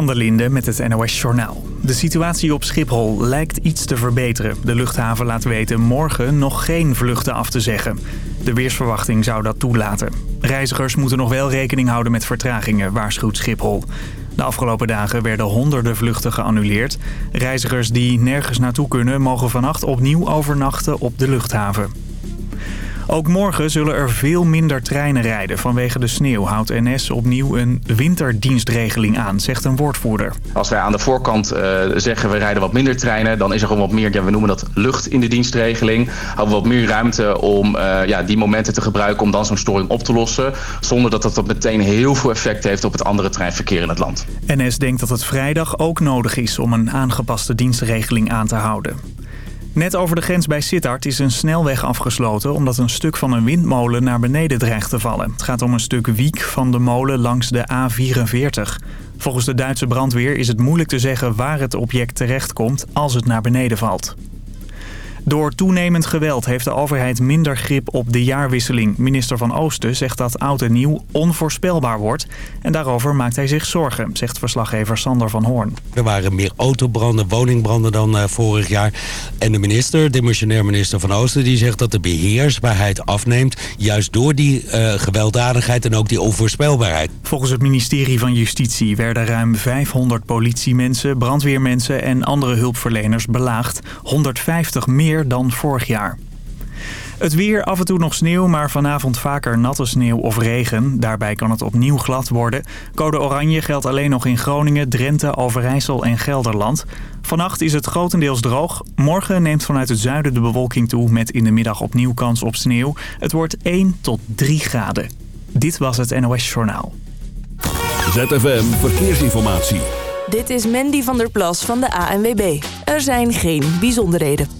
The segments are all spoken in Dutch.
van der Linde met het NOS Journaal. De situatie op Schiphol lijkt iets te verbeteren. De luchthaven laat weten morgen nog geen vluchten af te zeggen. De weersverwachting zou dat toelaten. Reizigers moeten nog wel rekening houden met vertragingen, waarschuwt Schiphol. De afgelopen dagen werden honderden vluchten geannuleerd. Reizigers die nergens naartoe kunnen mogen vannacht opnieuw overnachten op de luchthaven. Ook morgen zullen er veel minder treinen rijden. Vanwege de sneeuw houdt NS opnieuw een winterdienstregeling aan, zegt een woordvoerder. Als wij aan de voorkant uh, zeggen we rijden wat minder treinen... dan is er gewoon wat meer, ja, we noemen dat lucht in de dienstregeling. Houden we wat meer ruimte om uh, ja, die momenten te gebruiken om dan zo'n storing op te lossen. Zonder dat dat meteen heel veel effect heeft op het andere treinverkeer in het land. NS denkt dat het vrijdag ook nodig is om een aangepaste dienstregeling aan te houden. Net over de grens bij Sittard is een snelweg afgesloten... omdat een stuk van een windmolen naar beneden dreigt te vallen. Het gaat om een stuk wiek van de molen langs de A44. Volgens de Duitse brandweer is het moeilijk te zeggen waar het object terechtkomt als het naar beneden valt. Door toenemend geweld heeft de overheid minder grip op de jaarwisseling. Minister Van Oosten zegt dat oud en nieuw onvoorspelbaar wordt. En daarover maakt hij zich zorgen, zegt verslaggever Sander van Hoorn. Er waren meer autobranden, woningbranden dan uh, vorig jaar. En de minister, demissionair minister Van Oosten, die zegt dat de beheersbaarheid afneemt. Juist door die uh, gewelddadigheid en ook die onvoorspelbaarheid. Volgens het ministerie van Justitie werden ruim 500 politiemensen, brandweermensen en andere hulpverleners belaagd. 150 meer dan vorig jaar. Het weer, af en toe nog sneeuw, maar vanavond vaker natte sneeuw of regen. Daarbij kan het opnieuw glad worden. Code oranje geldt alleen nog in Groningen, Drenthe, Overijssel en Gelderland. Vannacht is het grotendeels droog. Morgen neemt vanuit het zuiden de bewolking toe met in de middag opnieuw kans op sneeuw. Het wordt 1 tot 3 graden. Dit was het NOS Journaal. ZFM Verkeersinformatie. Dit is Mandy van der Plas van de ANWB. Er zijn geen bijzonderheden.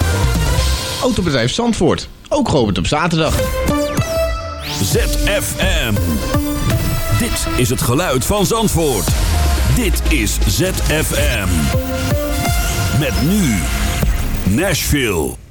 Autobedrijf Zandvoort, ook geopend op zaterdag. ZFM. Dit is het geluid van Zandvoort. Dit is ZFM. Met nu Nashville.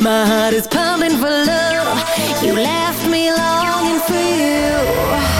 My heart is pounding for love. You left me longing for you.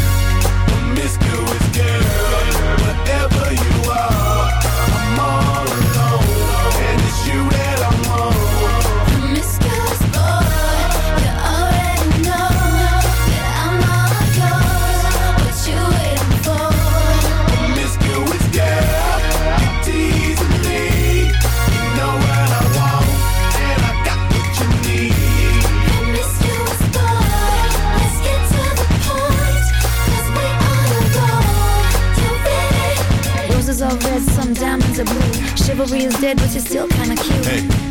Chivalry is dead, but you're still kinda cute. Hey,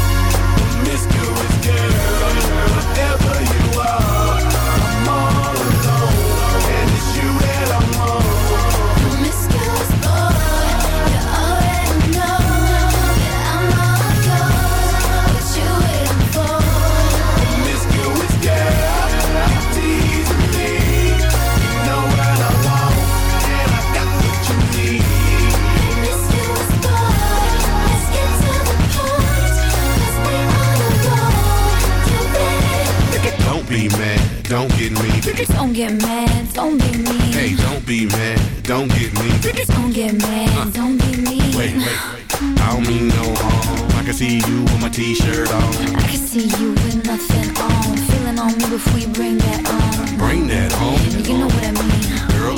Girl, whatever you are, don't get me. Don't get mad, don't be mean. Hey, don't be mad, don't get me. Don't get mad, don't be mean. Wait, wait, I don't mean no harm. I can see you with my t-shirt on. I can see you with nothing on. Feeling on me before you bring that on. Bring that home. You know what I mean.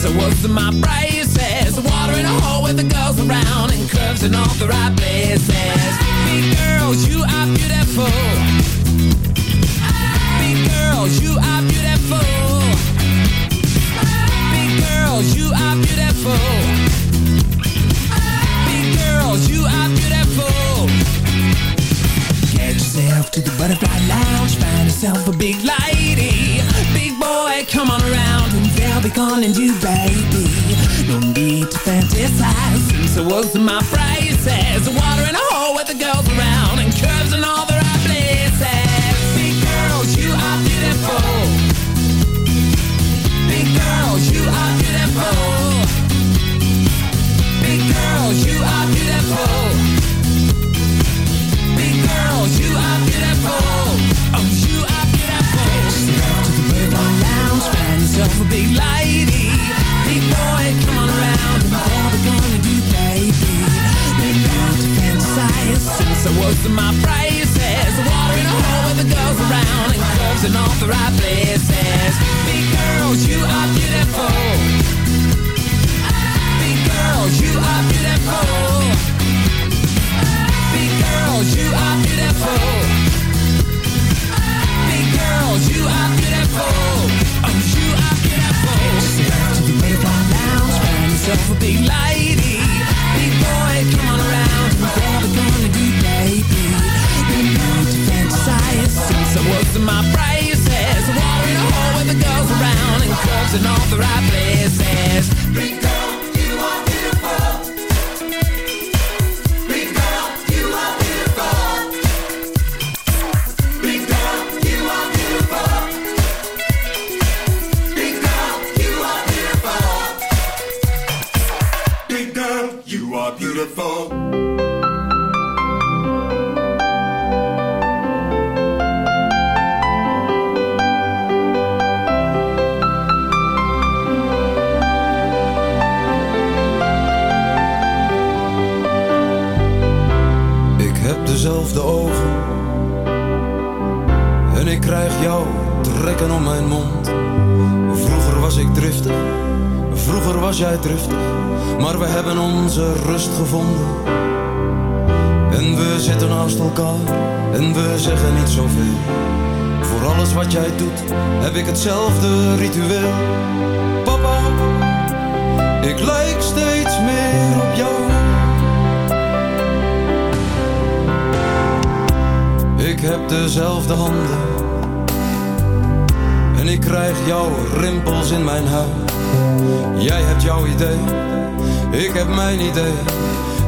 So what's in my braces? Water in a hole with the girls around And curves in all the right places. Big girls, you are beautiful. Big girls, you are beautiful. Big girls, you are beautiful. Big girls, you are beautiful. Get yourself to the butterfly lounge. Find yourself a big lady. Big boy, come on around calling you baby. No need to fantasize. Since I was in my prices. Water in a hole with the girls around. And curves in all the right places. Big girls, you are beautiful. Big girls, you are beautiful. Big girls, you are beautiful. most of my phrases Water in a hole where the girls around And curves in all the right places. Big girls, you are beautiful. Big girls, you are beautiful. Big girls, you are beautiful. Big girls, you are beautiful. Oh, you are beautiful. Step to the Playboy Lounge Find yourself a big lady. Big boy, come on around grab a gun Was my prices? walking in a hole when the girls around and clubs in all the right places.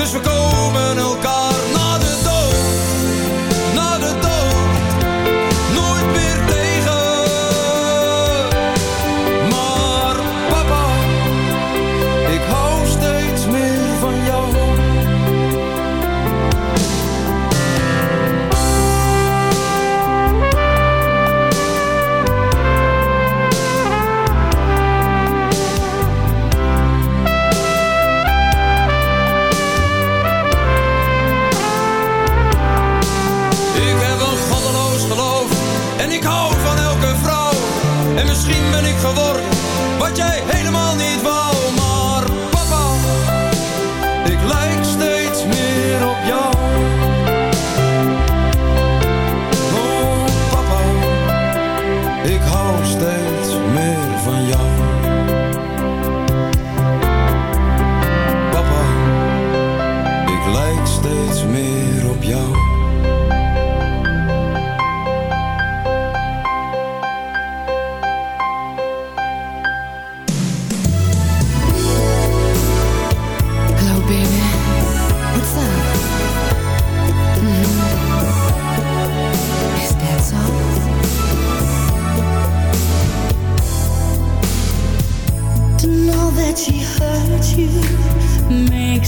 dus we komen elkaar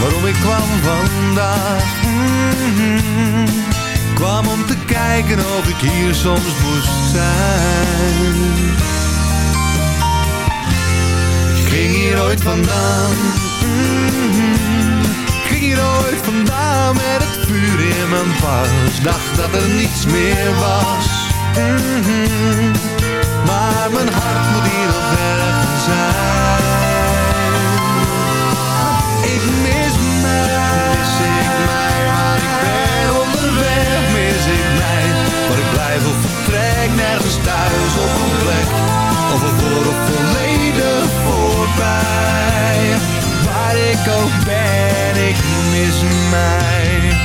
waarom ik kwam vandaag. Mhm. Kwam om te kijken of ik hier soms moest zijn. Ik ging hier ooit vandaan. Mhm. Ik ging hier ooit vandaan met het vuur in mijn pas. Dacht dat er niets meer was. Mhm. Maar mijn hart moet hier nog ergens zijn. ergens thuis op een plek Of een dorp volledig voorbij. Waar ik ook ben, ik mis mij.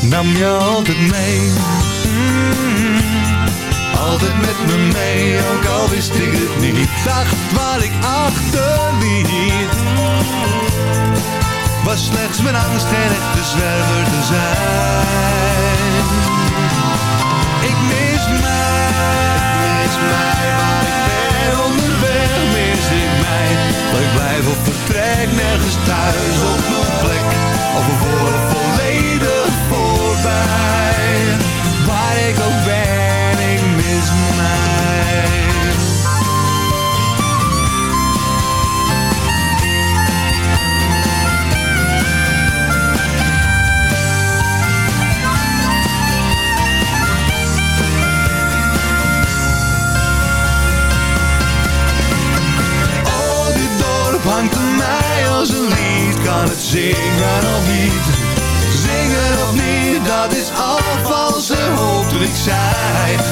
Nam je altijd mee. Mm-hmm. Altijd met me mee, ook al wist ik het niet. Dacht waar ik achterliet. Was slechts mijn angst en echte zwerver te zijn. Ik blijf op vertrek nergens thuis op mijn plek. Of we worden volledig voorbij. Waar ik ook ben, ik mis mij. ik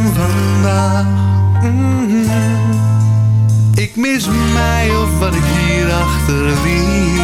vandaag. Mm-hmm. Ik mis mij of wat ik hier achterliet.